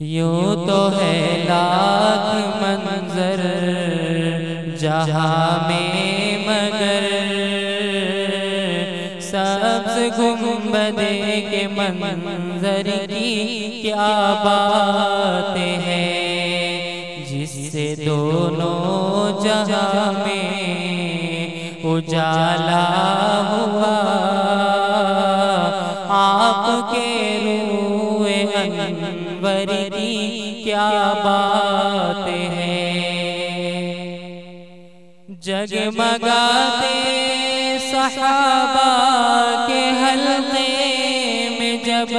یوں تو ہے لاکھ منظر جہاں میں مگر سبز گنبدے کے منظر کی کیا بات ہے جس سے دونوں جہاں میں اجالا ہوا آپ کے روئے جگمگاتے صحابہ کے حلقے میں جب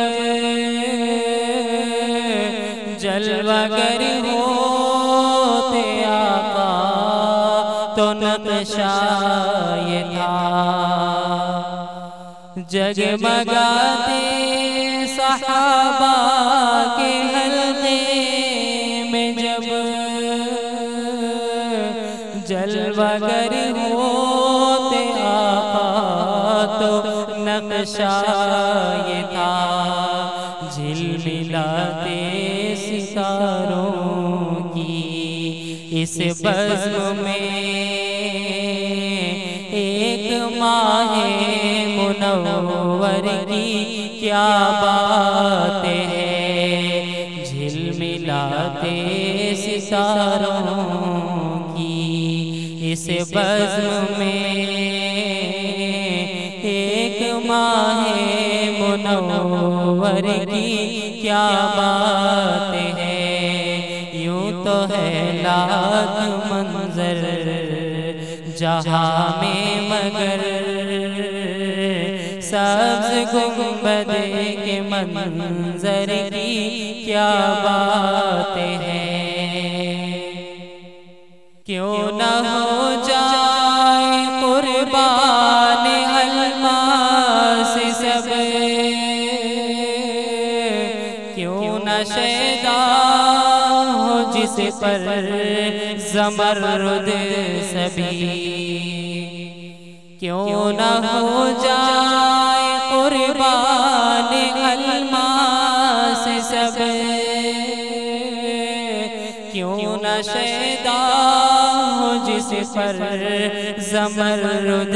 جلوہ گر ہوتے آقا تو نقشہ یہ تھا۔ جگمگاتے صحابہ کے حلقے جلوہ گر ہوتے آقا تو نقشہ یہ تھا۔ جل ملاتے ستاروں کی۔ اس بزم میں ایک ماہ منور کی کیا بات ہے؟ جھل ملاتے ستاروں کی اس بزم میں ایک ماہ منور کی کیا بات ہے؟ یوں تو ہے لاکھ منظر جہاں میں مگر سبز گنبد کے منظر کی کیا بات ہے؟ کیوں نہ ہو جائے قربان الماس سب۔ کیوں نہ شیدا ہو جس پر زمرد سبھی۔ کیوں نہ ہو جائے قربان الماس پر زمرد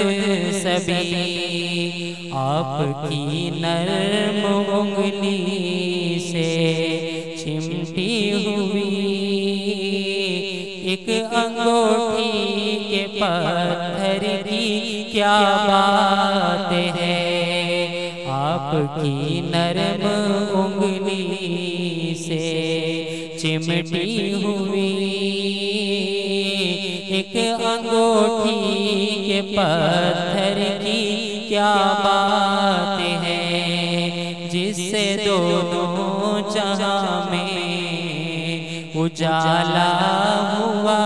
سبھی۔ آپ کی نرم انگلی سے چمٹی ہوئی۔ ایک انگوٹھی کے پتھر کی کیا بات ہے؟ آپ کی نرم انگلی سے چمٹی ہوئی۔ ایک انگوٹھی کے پتھر کی کیا بات ہے جس سے دونوں جہاں میں اجالا ہوا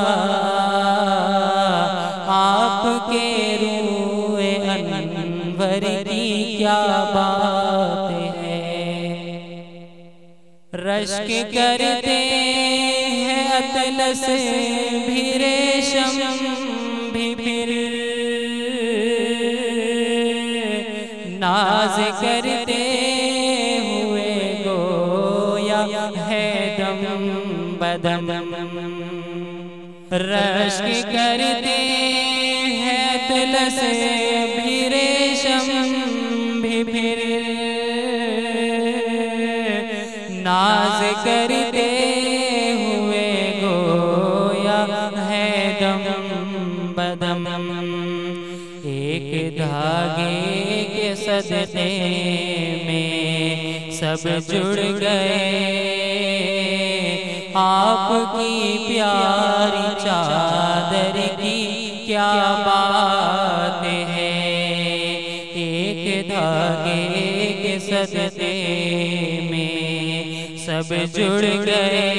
آپ کے روئے انور کی کیا بات ہے؟ رشک کرتے ہیں اطلس بھی ریشم بھی پھر ناز کرتے ہوئے گویا ہے دم بدم رشک کرتے ہیں اطلس بھی ریشم بھی پھر۔ ناز کرتے دھاگے کے صدقے میں سب جڑ گئے۔ آپ کی پیاری چادر کی کیا بات ہے؟ ایک دھاگے کے صدقے میں سب جڑ گئے۔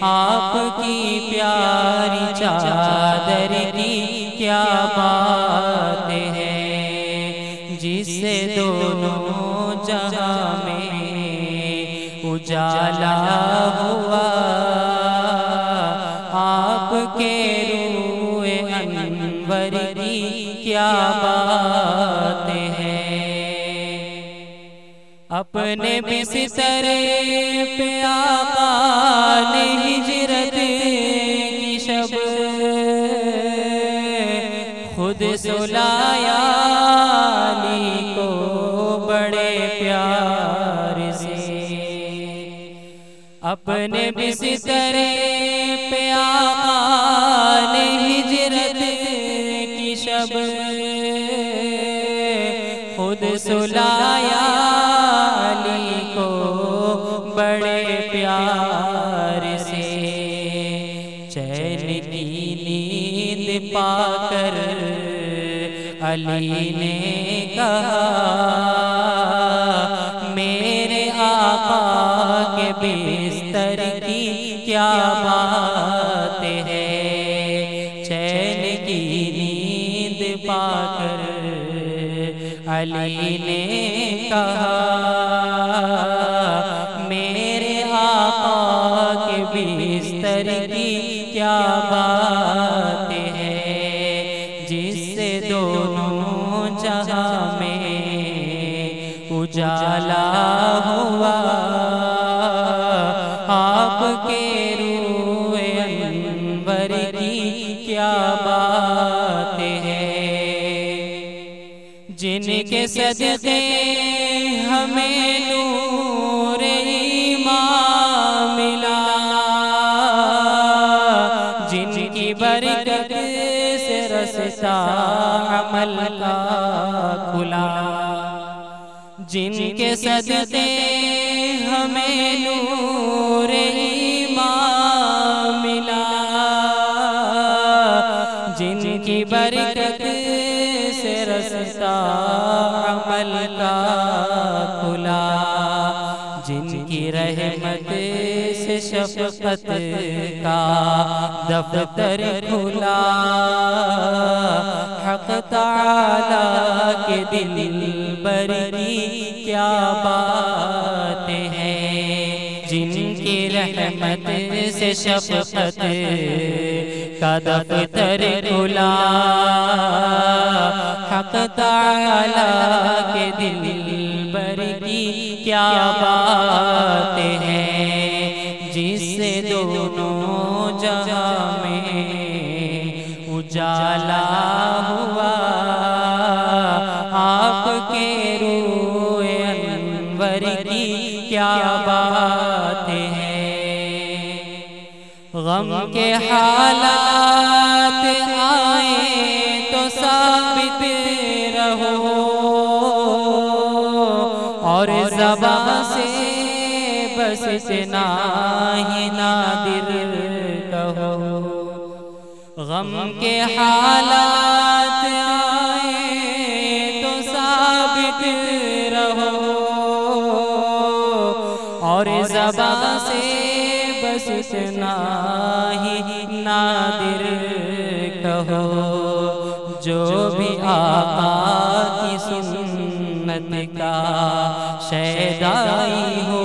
آپ کی پیاری چادر کی کیا بات ہے جس سے دونوں جہاں میں اجالا ہوا؟ آپ کے روئے انور کی کیا بات ہے اپنے بستر پہ آقا نے ہجرت خود سلایا علی کو بڑے پیار سے۔ اپنے بستر پہ آقا نے ہجرت کی شب۔ خود سلایا علی نے کہا میرے آقا کے بستر کی کیا بات ہے؟ چین کی نیند پا کر۔ علی نے کہا کے روح انور کی کیا بات ہے؟ جن کے صدقے ہمیں نور ایمان ملا، جن کی برکت سے رستا عمل کا کھلا۔ جن کے صدقے ہمیں نور جن کی برکت سے رستا عمل کا کھلا، جن کی رحمت سے شفقت کا دفتر کھلا۔ حق تعالی کے دل بری کیا بات؟ سے شفقت کا دفتر کھلا۔ حق تعالی کے دل بر کی کیا بات ہے؟ جس سے دونوں جہاں میں اجالا ہوا۔ آپ کے روح انور کی کیا بات ہے؟ غم کے حالات آئے تو ثابت رہو اور زبان سے بس اتنا ہی نادر کہو۔ غم کے حالات آئے تو ثابت رہو۔ اور زبان سے بس ہی نادر کہو، جو بھی آقا کی سنت کا شیدائی ہو،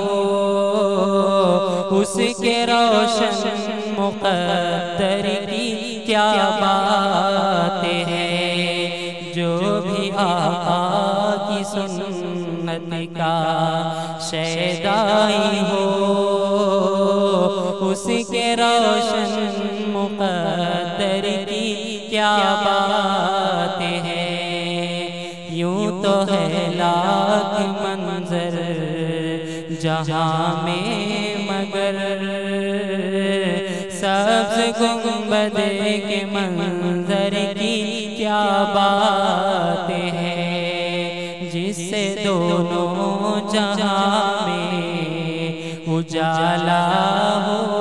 اس کے روشن مقدر کی کیا بات ہے جو بھی آقا کی سنت کا شیدائی ہو، اس کے روشن مقدر کی کیا بات ہے یوں تو ہے لاکھ منظر جہاں میں مگر۔ سبز گنبد کے منظر کی کیا بات ہے جس سے دونوں جہاں میں اجالا ہوا